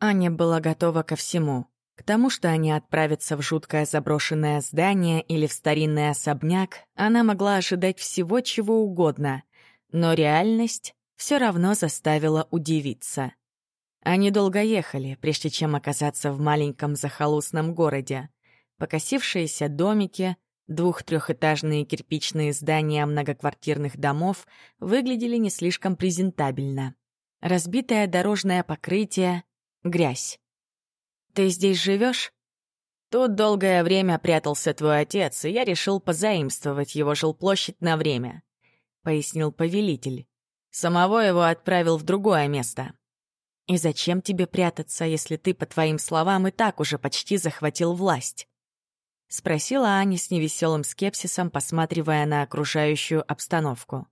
Аня была готова ко всему. К тому, что они отправятся в жуткое заброшенное здание или в старинный особняк, она могла ожидать всего, чего угодно. Но реальность все равно заставила удивиться. Они долго ехали, прежде чем оказаться в маленьком захолустном городе. Покосившиеся домики, двух-трехэтажные кирпичные здания многоквартирных домов выглядели не слишком презентабельно. Разбитое дорожное покрытие, грязь. «Ты здесь живешь? Тут долгое время прятался твой отец, и я решил позаимствовать его жилплощадь на время», — пояснил повелитель. Самого его отправил в другое место. И зачем тебе прятаться, если ты, по твоим словам, и так уже почти захватил власть? Спросила Аня с невеселым скепсисом, посматривая на окружающую обстановку.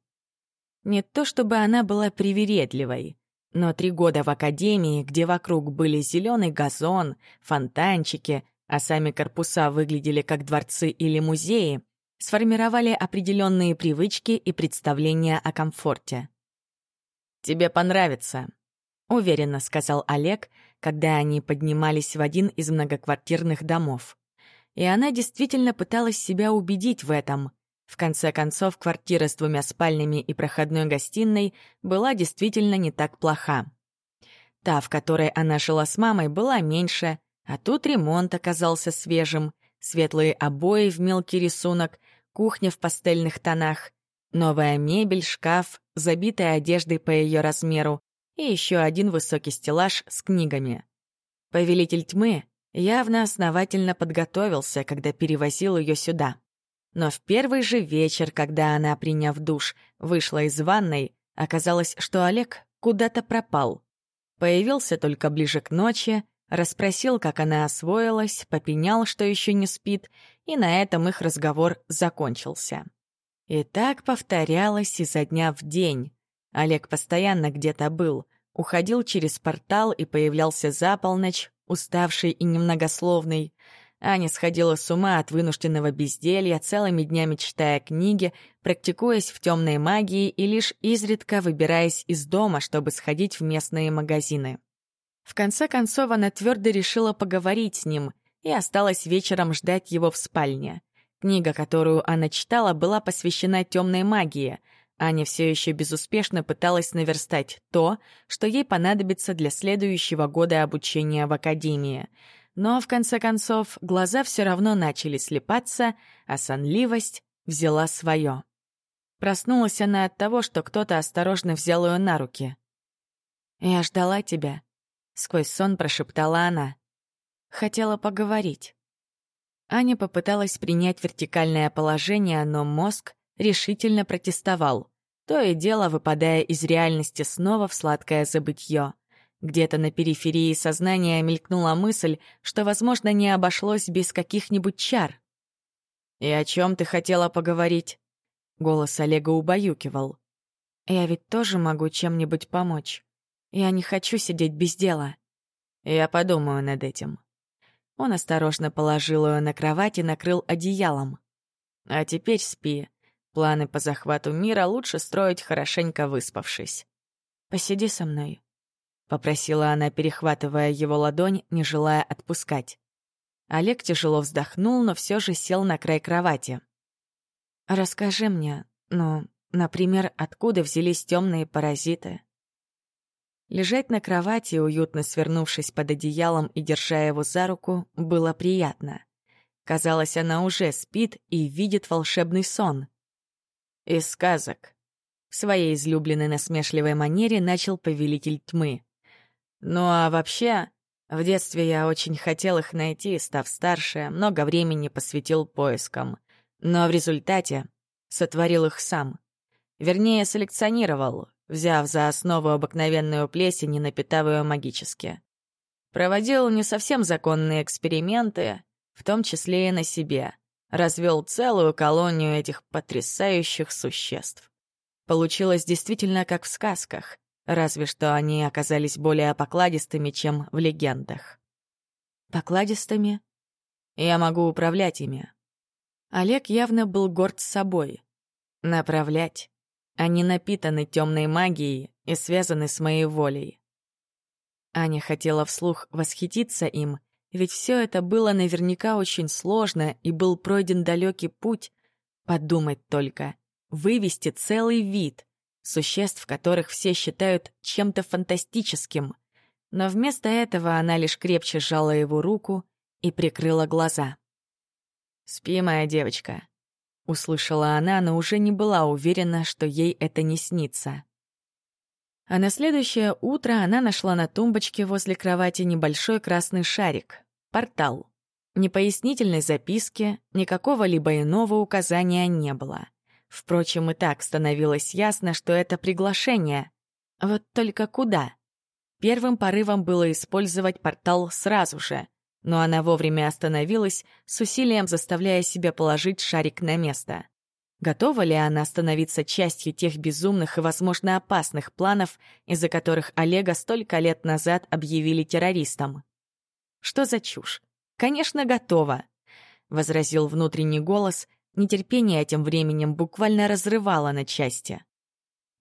Не то чтобы она была привередливой, но три года в академии, где вокруг были зеленый газон, фонтанчики, а сами корпуса выглядели как дворцы или музеи, сформировали определенные привычки и представления о комфорте. «Тебе понравится», — уверенно сказал Олег, когда они поднимались в один из многоквартирных домов. И она действительно пыталась себя убедить в этом. В конце концов, квартира с двумя спальнями и проходной гостиной была действительно не так плоха. Та, в которой она жила с мамой, была меньше, а тут ремонт оказался свежим, светлые обои в мелкий рисунок, кухня в пастельных тонах, новая мебель, шкаф, забитая одеждой по ее размеру, и еще один высокий стеллаж с книгами. Повелитель тьмы явно основательно подготовился, когда перевозил ее сюда. Но в первый же вечер, когда она, приняв душ, вышла из ванной, оказалось, что Олег куда-то пропал. Появился только ближе к ночи, расспросил, как она освоилась, попенял, что еще не спит, и на этом их разговор закончился. И так повторялось изо дня в день. Олег постоянно где-то был, уходил через портал и появлялся за полночь, уставший и немногословный. Аня сходила с ума от вынужденного безделья, целыми днями читая книги, практикуясь в темной магии и лишь изредка выбираясь из дома, чтобы сходить в местные магазины. В конце концов, она твердо решила поговорить с ним и осталась вечером ждать его в спальне. Книга, которую она читала, была посвящена темной магии. Аня все еще безуспешно пыталась наверстать то, что ей понадобится для следующего года обучения в академии. Но, в конце концов, глаза все равно начали слепаться, а сонливость взяла свое. Проснулась она от того, что кто-то осторожно взял ее на руки. «Я ждала тебя», — сквозь сон прошептала она. «Хотела поговорить». Аня попыталась принять вертикальное положение, но мозг решительно протестовал, то и дело выпадая из реальности снова в сладкое забытье. Где-то на периферии сознания мелькнула мысль, что, возможно, не обошлось без каких-нибудь чар. «И о чем ты хотела поговорить?» Голос Олега убаюкивал. «Я ведь тоже могу чем-нибудь помочь. Я не хочу сидеть без дела». «Я подумаю над этим», он осторожно положил ее на кровать и накрыл одеялом. «А теперь спи. Планы по захвату мира лучше строить, хорошенько выспавшись. Посиди со мной», — попросила она, перехватывая его ладонь, не желая отпускать. Олег тяжело вздохнул, но все же сел на край кровати. «Расскажи мне, ну, например, откуда взялись темные паразиты?» Лежать на кровати, уютно свернувшись под одеялом и держа его за руку, было приятно. Казалось, она уже спит и видит волшебный сон. Из сказок. В своей излюбленной насмешливой манере начал повелитель тьмы. Ну а вообще, в детстве я очень хотел их найти, став старше, много времени посвятил поискам. Но в результате сотворил их сам. Вернее, селекционировал, взяв за основу обыкновенную плесень и напитав ее магически. Проводил не совсем законные эксперименты, в том числе и на себе. Развел целую колонию этих потрясающих существ. Получилось действительно как в сказках, разве что они оказались более покладистыми, чем в легендах. Покладистыми? Я могу управлять ими. Олег явно был горд собой. Направлять они напитаны темной магией и связаны с моей волей. Аня хотела вслух восхититься им, ведь все это было наверняка очень сложно и был пройден далекий путь. Подумать только, вывести целый вид, существ, которых все считают чем-то фантастическим. Но вместо этого она лишь крепче сжала его руку и прикрыла глаза. «Спи, моя девочка», — услышала она, но уже не была уверена, что ей это не снится. А на следующее утро она нашла на тумбочке возле кровати небольшой красный шарик — портал. Ни пояснительной записки, никакого либо иного указания не было. Впрочем, и так становилось ясно, что это приглашение. Вот только куда? Первым порывом было использовать портал сразу же, но она вовремя остановилась, с усилием заставляя себя положить шарик на место. Готова ли она становиться частью тех безумных и, возможно, опасных планов, из-за которых Олега столько лет назад объявили террористом? Что за чушь? Конечно, готова, — возразил внутренний голос. Нетерпение этим временем буквально разрывало на части.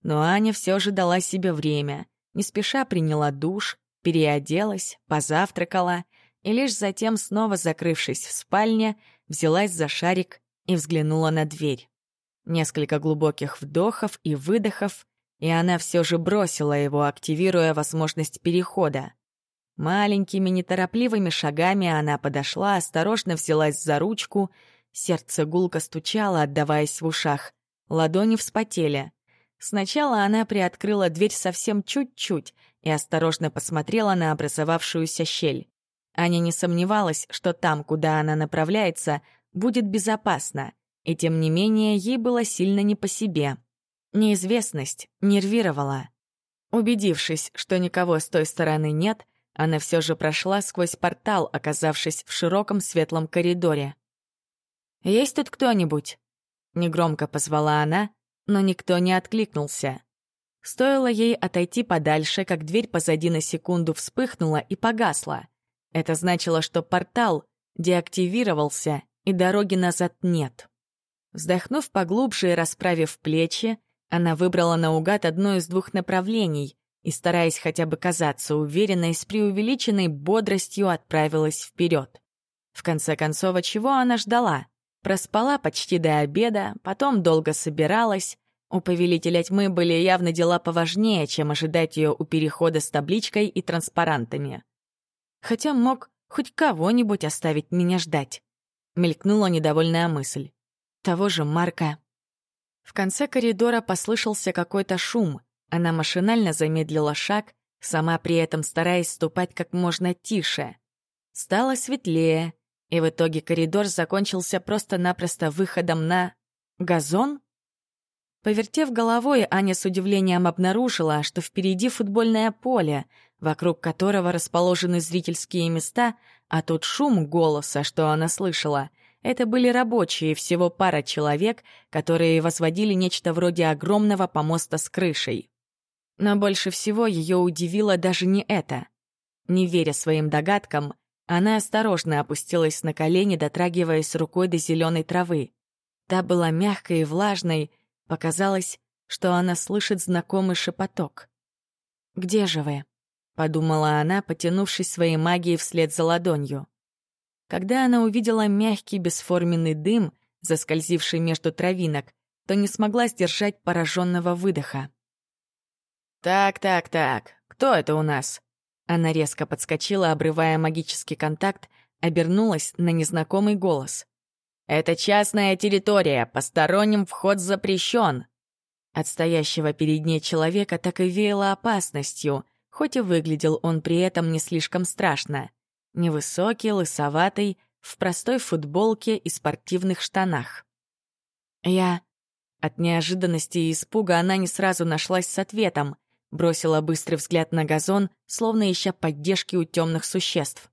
Но Аня все же дала себе время. Не спеша приняла душ, переоделась, позавтракала и лишь затем, снова закрывшись в спальне, взялась за шарик и взглянула на дверь. Несколько глубоких вдохов и выдохов, и она все же бросила его, активируя возможность перехода. Маленькими неторопливыми шагами она подошла, осторожно взялась за ручку, сердце гулко стучало, отдаваясь в ушах, ладони вспотели. Сначала она приоткрыла дверь совсем чуть-чуть и осторожно посмотрела на образовавшуюся щель. Аня не сомневалась, что там, куда она направляется, будет безопасно, и тем не менее ей было сильно не по себе. Неизвестность нервировала. Убедившись, что никого с той стороны нет, она все же прошла сквозь портал, оказавшись в широком светлом коридоре. «Есть тут кто-нибудь?» Негромко позвала она, но никто не откликнулся. Стоило ей отойти подальше, как дверь позади на секунду вспыхнула и погасла. Это значило, что портал деактивировался, и дороги назад нет. Вздохнув поглубже и расправив плечи, она выбрала наугад одно из двух направлений и, стараясь хотя бы казаться уверенной, с преувеличенной бодростью отправилась вперед. В конце концов, чего она ждала? Проспала почти до обеда, потом долго собиралась. У повелителя тьмы были явно дела поважнее, чем ожидать ее у перехода с табличкой и транспарантами. Хотя мог хоть кого-нибудь оставить меня ждать. Мелькнула недовольная мысль того же Марка. В конце коридора послышался какой-то шум. Она машинально замедлила шаг, сама при этом стараясь ступать как можно тише. Стало светлее, и в итоге коридор закончился просто-напросто выходом на... газон? Повертев головой, Аня с удивлением обнаружила, что впереди футбольное поле, вокруг которого расположены зрительские места, а тот шум голоса, что она слышала, это были рабочие, всего пара человек, которые возводили нечто вроде огромного помоста с крышей. Но больше всего ее удивило даже не это. Не веря своим догадкам, она осторожно опустилась на колени, дотрагиваясь рукой до зеленой травы. Та была мягкой и влажной, показалось, что она слышит знакомый шепоток. «Где же вы?» — подумала она, потянувшись своей магией вслед за ладонью. Когда она увидела мягкий бесформенный дым, заскользивший между травинок, то не смогла сдержать пораженного выдоха. «Так, так, так, кто это у нас?» Она резко подскочила, обрывая магический контакт, обернулась на незнакомый голос. «Это частная территория, посторонним вход запрещен!» От стоящего перед ней человека так и веяло опасностью, хоть и выглядел он при этом не слишком страшно. Невысокий, лысоватый, в простой футболке и спортивных штанах. Я... От неожиданности и испуга она не сразу нашлась с ответом, бросила быстрый взгляд на газон, словно ища поддержки у темных существ.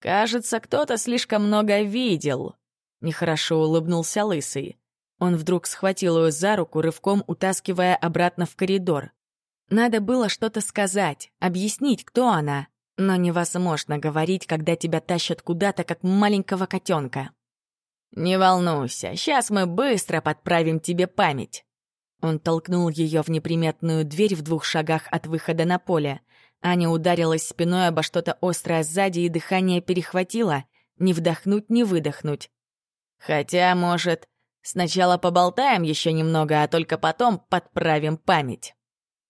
«Кажется, кто-то слишком много видел», — нехорошо улыбнулся Лысый. Он вдруг схватил ее за руку, рывком утаскивая обратно в коридор. Надо было что-то сказать, объяснить, кто она, но невозможно говорить, когда тебя тащат куда-то, как маленького котенка. «Не волнуйся, сейчас мы быстро подправим тебе память». Он толкнул ее в неприметную дверь в двух шагах от выхода на поле. Аня ударилась спиной обо что-то острое сзади, и дыхание перехватило. Не вдохнуть, не выдохнуть. Хотя, может, сначала поболтаем еще немного, а только потом подправим память.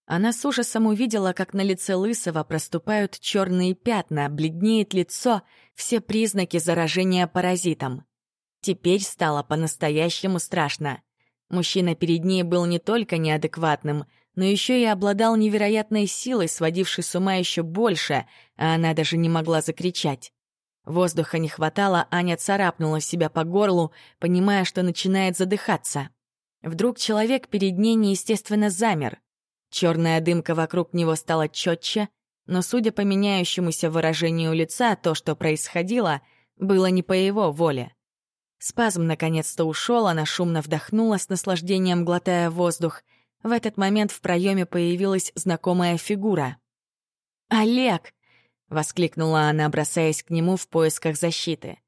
Она с ужасом увидела, как на лице Лысого проступают черные пятна, бледнеет лицо, все признаки заражения паразитом. Теперь стало по-настоящему страшно. Мужчина перед ней был не только неадекватным, но еще и обладал невероятной силой, сводившей с ума еще больше, а она даже не могла закричать. Воздуха не хватало, Аня царапнула себя по горлу, понимая, что начинает задыхаться. Вдруг человек перед ней неестественно замер. Черная дымка вокруг него стала четче, но, судя по меняющемуся выражению лица, то, что происходило, было не по его воле. Спазм наконец-то ушел, она шумно вдохнула с наслаждением, глотая воздух. В этот момент в проеме появилась знакомая фигура. «Олег!» — воскликнула она, бросаясь к нему в поисках защиты.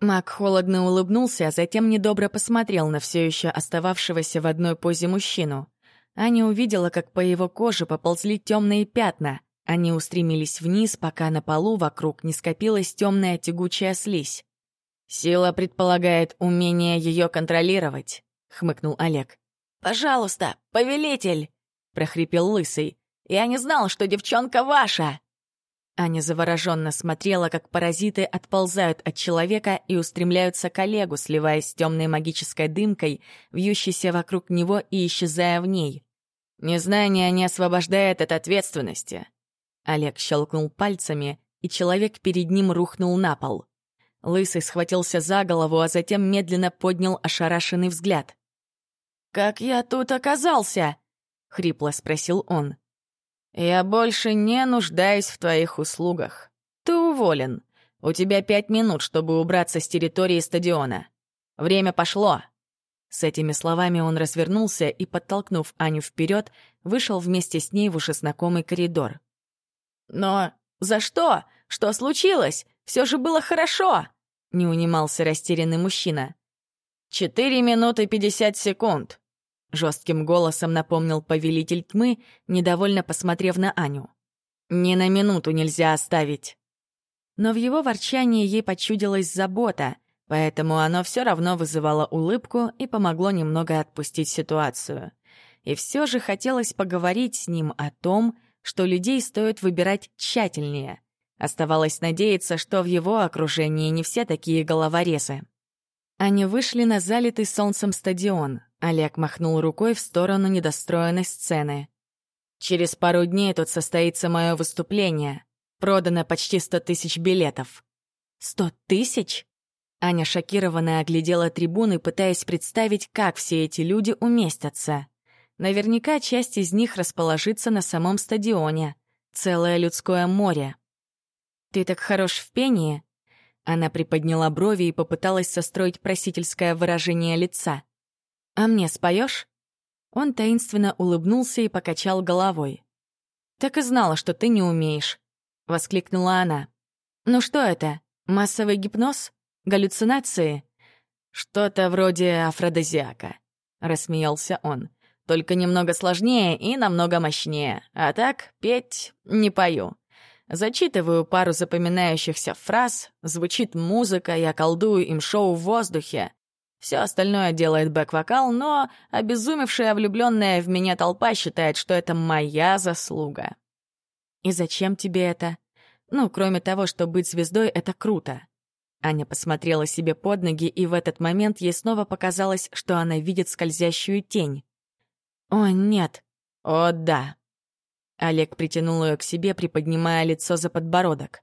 Мак холодно улыбнулся, а затем недобро посмотрел на все еще остававшегося в одной позе мужчину. Аня увидела, как по его коже поползли темные пятна. Они устремились вниз, пока на полу вокруг не скопилась темная тягучая слизь. «Сила предполагает умение ее контролировать», — хмыкнул Олег. «Пожалуйста, повелитель!» — прохрипел Лысый. «Я не знал, что девчонка ваша!» Аня завороженно смотрела, как паразиты отползают от человека и устремляются к Олегу, сливаясь с темной магической дымкой, вьющейся вокруг него и исчезая в ней. «Незнание не освобождает от ответственности». Олег щелкнул пальцами, и человек перед ним рухнул на пол. Лысый схватился за голову, а затем медленно поднял ошарашенный взгляд. «Как я тут оказался?» — хрипло спросил он. «Я больше не нуждаюсь в твоих услугах. Ты уволен. У тебя пять минут, чтобы убраться с территории стадиона. Время пошло». С этими словами он развернулся и, подтолкнув Аню вперед, вышел вместе с ней в уже знакомый коридор. «Но за что? Что случилось? Все же было хорошо!» — не унимался растерянный мужчина. «Четыре минуты пятьдесят секунд», — жестким голосом напомнил повелитель тьмы, недовольно посмотрев на Аню. «Ни на минуту нельзя оставить». Но в его ворчании ей почудилась забота, поэтому оно все равно вызывало улыбку и помогло немного отпустить ситуацию. И все же хотелось поговорить с ним о том, что людей стоит выбирать тщательнее — Оставалось надеяться, что в его окружении не все такие головорезы. Они вышли на залитый солнцем стадион. Олег махнул рукой в сторону недостроенной сцены. «Через пару дней тут состоится мое выступление. Продано почти сто тысяч билетов». «Сто тысяч?» Аня шокированно оглядела трибуны, пытаясь представить, как все эти люди уместятся. Наверняка часть из них расположится на самом стадионе. Целое людское море. «Ты так хорош в пении?» Она приподняла брови и попыталась состроить просительское выражение лица. «А мне споешь? Он таинственно улыбнулся и покачал головой. «Так и знала, что ты не умеешь», — воскликнула она. «Ну что это? Массовый гипноз? Галлюцинации?» «Что-то вроде афродизиака», — рассмеялся он. «Только немного сложнее и намного мощнее. А так, петь не пою. Зачитываю пару запоминающихся фраз, звучит музыка, я колдую им шоу в воздухе. Все остальное делает бэк-вокал, но обезумевшая влюбленная в меня толпа считает, что это моя заслуга. И зачем тебе это? Ну, кроме того, что быть звездой — это круто. Аня посмотрела себе под ноги, и в этот момент ей снова показалось, что она видит скользящую тень. «О, нет! О, да!» Олег притянул ее к себе, приподнимая лицо за подбородок.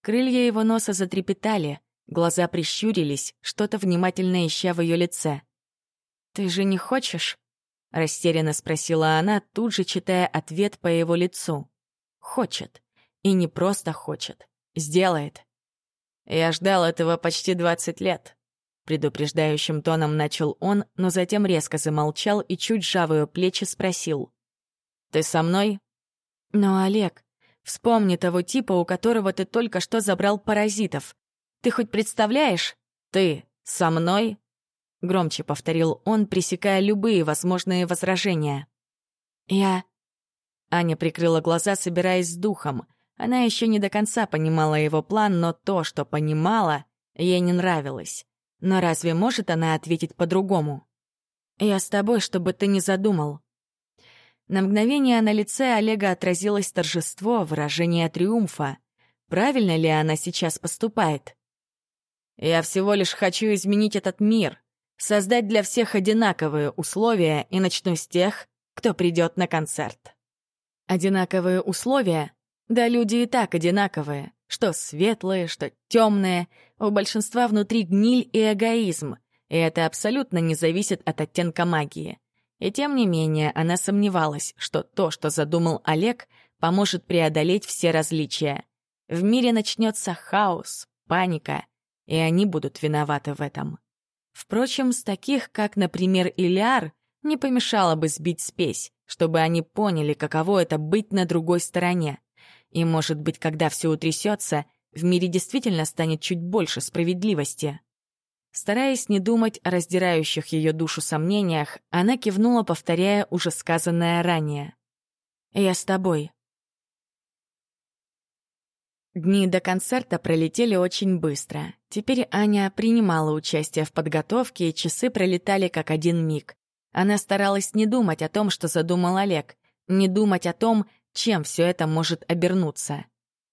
Крылья его носа затрепетали, глаза прищурились, что-то внимательно ища в ее лице. «Ты же не хочешь?» — растерянно спросила она, тут же читая ответ по его лицу. «Хочет. И не просто хочет. Сделает». «Я ждал этого почти двадцать лет», — предупреждающим тоном начал он, но затем резко замолчал и, чуть сжав ее плечи, спросил. Ты со мной? Но, Олег, вспомни того типа, у которого ты только что забрал паразитов. Ты хоть представляешь? Ты со мной? Громче повторил он, пресекая любые возможные возражения. Я... Аня прикрыла глаза, собираясь с духом. Она еще не до конца понимала его план, но то, что понимала, ей не нравилось. Но разве может она ответить по-другому? «Я с тобой, чтобы ты не задумал». На мгновение на лице Олега отразилось торжество, выражение триумфа. Правильно ли она сейчас поступает? «Я всего лишь хочу изменить этот мир, создать для всех одинаковые условия и начну с тех, кто придет на концерт». Одинаковые условия? Да люди и так одинаковые. Что светлые, что темные. У большинства внутри гниль и эгоизм. И это абсолютно не зависит от оттенка магии. И тем не менее, она сомневалась, что то, что задумал Олег, поможет преодолеть все различия. В мире начнется хаос, паника, и они будут виноваты в этом. Впрочем, с таких, как, например, Илиар, не помешало бы сбить спесь, чтобы они поняли, каково это быть на другой стороне. И, может быть, когда все утрясется, в мире действительно станет чуть больше справедливости. Стараясь не думать о раздирающих ее душу сомнениях, она кивнула, повторяя уже сказанное ранее. «Я с тобой». Дни до концерта пролетели очень быстро. Теперь Аня принимала участие в подготовке, и часы пролетали как один миг. Она старалась не думать о том, что задумал Олег, не думать о том, чем все это может обернуться.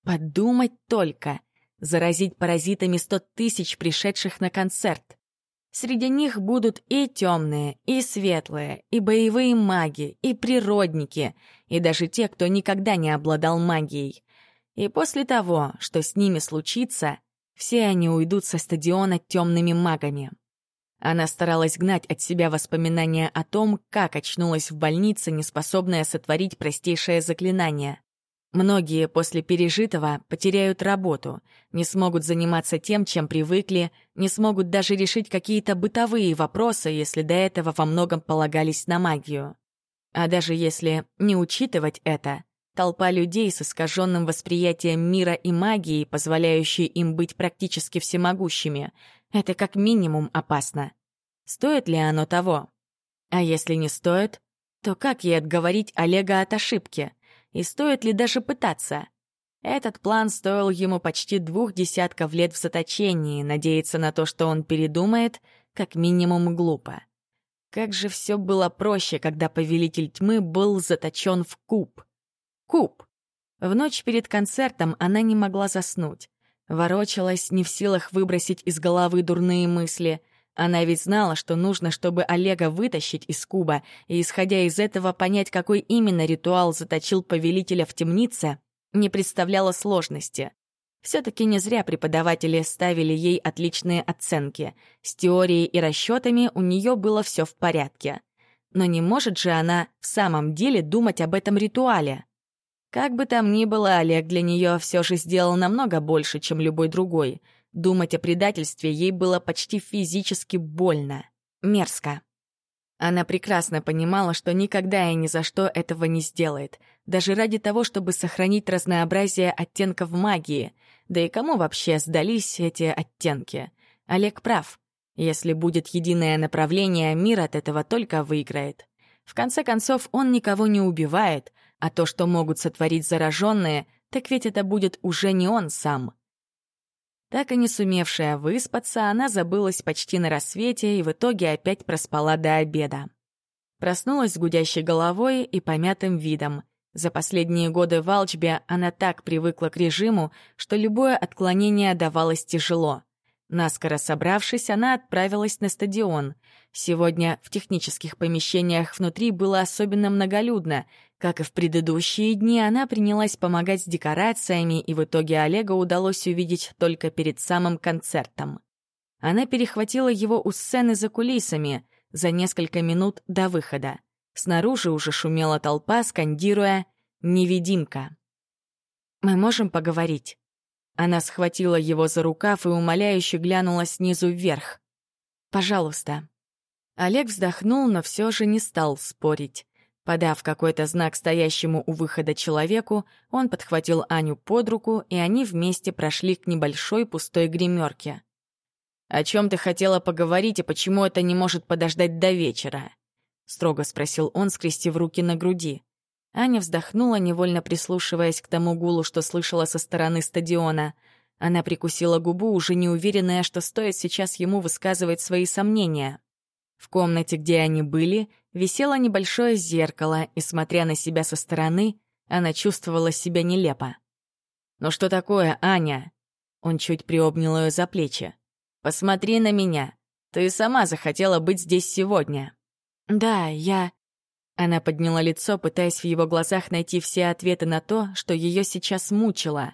Подумать только. Заразить паразитами сто тысяч пришедших на концерт. Среди них будут и темные, и светлые, и боевые маги, и природники, и даже те, кто никогда не обладал магией. И после того, что с ними случится, все они уйдут со стадиона темными магами. Она старалась гнать от себя воспоминания о том, как очнулась в больнице, неспособная сотворить простейшее заклинание. Многие после пережитого потеряют работу, не смогут заниматься тем, чем привыкли, не смогут даже решить какие-то бытовые вопросы, если до этого во многом полагались на магию. А даже если не учитывать это, толпа людей с искаженным восприятием мира и магии, позволяющей им быть практически всемогущими, это как минимум опасно. Стоит ли оно того? А если не стоит, то как ей отговорить Олега от ошибки? И стоит ли даже пытаться? Этот план стоил ему почти двух десятков лет в заточении, надеяться на то, что он передумает, как минимум глупо. Как же все было проще, когда повелитель тьмы был заточен в куб. Куб. В ночь перед концертом она не могла заснуть. Ворочалась, не в силах выбросить из головы дурные мысли. Она ведь знала, что нужно, чтобы Олега вытащить из куба, и, исходя из этого, понять, какой именно ритуал заточил повелителя в темнице, не представляло сложности. Все-таки не зря преподаватели ставили ей отличные оценки. С теорией и расчетами у нее было все в порядке. Но не может же она в самом деле думать об этом ритуале? Как бы там ни было, Олег для нее все же сделал намного больше, чем любой другой. Думать о предательстве ей было почти физически больно. Мерзко. Она прекрасно понимала, что никогда и ни за что этого не сделает. Даже ради того, чтобы сохранить разнообразие оттенков магии. Да и кому вообще сдались эти оттенки? Олег прав. Если будет единое направление, мир от этого только выиграет. В конце концов, он никого не убивает, а то, что могут сотворить зараженные, так ведь это будет уже не он сам. Так и не сумевшая выспаться, она забылась почти на рассвете и в итоге опять проспала до обеда. Проснулась с гудящей головой и помятым видом. За последние годы в Алчбе она так привыкла к режиму, что любое отклонение давалось тяжело. Наскоро собравшись, она отправилась на стадион. Сегодня в технических помещениях внутри было особенно многолюдно, как и в предыдущие дни, она принялась помогать с декорациями, и в итоге Олега удалось увидеть только перед самым концертом. Она перехватила его у сцены за кулисами за несколько минут до выхода. Снаружи уже шумела толпа, скандируя «Невидимка». «Мы можем поговорить?» Она схватила его за рукав и умоляюще глянула снизу вверх. «Пожалуйста». Олег вздохнул, но все же не стал спорить. Подав какой-то знак стоящему у выхода человеку, он подхватил Аню под руку, и они вместе прошли к небольшой пустой гримерке. «О чем ты хотела поговорить, и почему это не может подождать до вечера?» — строго спросил он, скрестив руки на груди. Аня вздохнула, невольно прислушиваясь к тому гулу, что слышала со стороны стадиона. Она прикусила губу, уже не уверенная, что стоит сейчас ему высказывать свои сомнения. В комнате, где они были, висело небольшое зеркало, и, смотря на себя со стороны, она чувствовала себя нелепо. «Ну что такое, Аня?» Он чуть приобнял ее за плечи. «Посмотри на меня. Ты сама захотела быть здесь сегодня». «Да, я...» Она подняла лицо, пытаясь в его глазах найти все ответы на то, что ее сейчас мучило.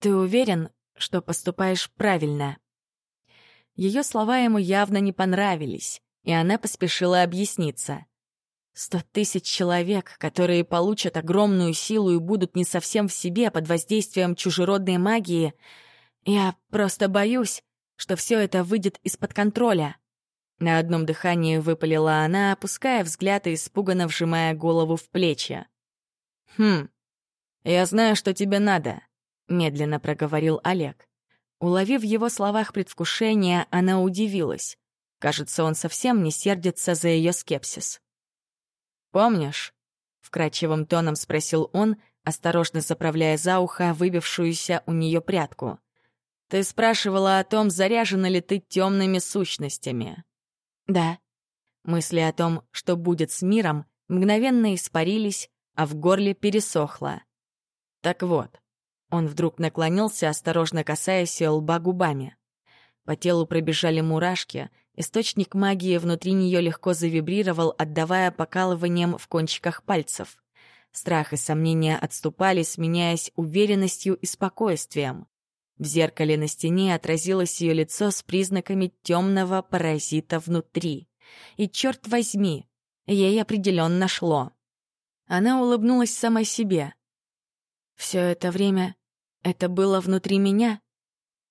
«Ты уверен, что поступаешь правильно?» Ее слова ему явно не понравились, и она поспешила объясниться. Сто тысяч человек, которые получат огромную силу и будут не совсем в себе под воздействием чужеродной магии. Я просто боюсь, что все это выйдет из-под контроля. На одном дыхании выпалила она, опуская взгляд и испуганно вжимая голову в плечи. «Хм, я знаю, что тебе надо», — медленно проговорил Олег. Уловив в его словах предвкушение, она удивилась. Кажется, он совсем не сердится за ее скепсис. «Помнишь?» — вкрадчивым тоном спросил он, осторожно заправляя за ухо выбившуюся у нее прядку. «Ты спрашивала о том, заряжена ли ты темными сущностями. Да. Мысли о том, что будет с миром, мгновенно испарились, а в горле пересохло. Так вот, он вдруг наклонился, осторожно касаясь ее лба губами. По телу пробежали мурашки, источник магии внутри нее легко завибрировал, отдавая покалыванием в кончиках пальцев. Страх и сомнения отступали, сменяясь уверенностью и спокойствием. В зеркале на стене отразилось ее лицо с признаками темного паразита внутри. И черт возьми, ей определенно шло. Она улыбнулась самой себе. Все это время это было внутри меня?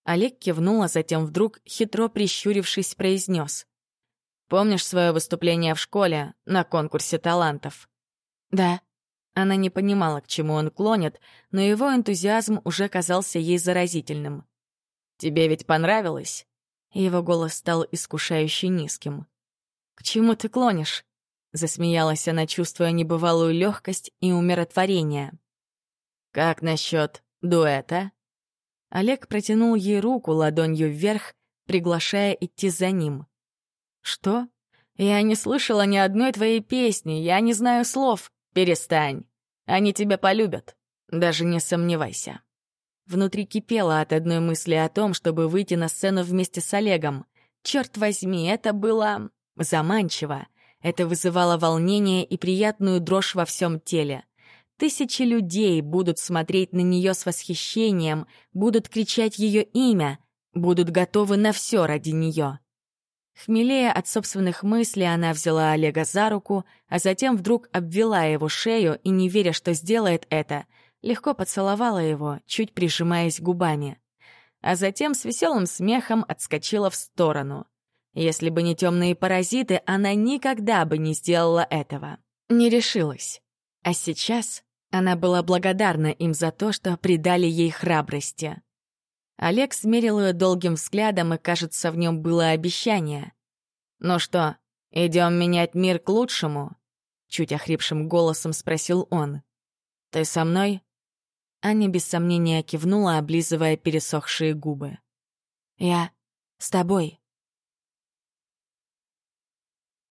Олег кивнул, а затем вдруг, хитро прищурившись, произнес: «Помнишь свое выступление в школе на конкурсе талантов?» «Да», она не понимала, к чему он клонит, но его энтузиазм уже казался ей заразительным. «Тебе ведь понравилось?» Его голос стал искушающе низким. «К чему ты клонишь?» Засмеялась она, чувствуя небывалую легкость и умиротворение. «Как насчет дуэта?» Олег протянул ей руку ладонью вверх, приглашая идти за ним. «Что? Я не слышала ни одной твоей песни, я не знаю слов. «Перестань. Они тебя полюбят. Даже не сомневайся». Внутри кипело от одной мысли о том, чтобы выйти на сцену вместе с Олегом. Черт возьми, это было заманчиво. Это вызывало волнение и приятную дрожь во всем теле. Тысячи людей будут смотреть на нее с восхищением, будут кричать ее имя, будут готовы на все ради нее. Хмелея от собственных мыслей, она взяла Олега за руку, а затем вдруг обвела его шею и, не веря, что сделает это, легко поцеловала его, чуть прижимаясь губами. А затем с веселым смехом отскочила в сторону. Если бы не темные паразиты, она никогда бы не сделала этого. Не решилась. А сейчас она была благодарна им за то, что придали ей храбрости. Олег смерил ее долгим взглядом, и, кажется, в нем было обещание. «Ну что, идем менять мир к лучшему?» Чуть охрипшим голосом спросил он. «Ты со мной?» Аня без сомнения кивнула, облизывая пересохшие губы. «Я с тобой»,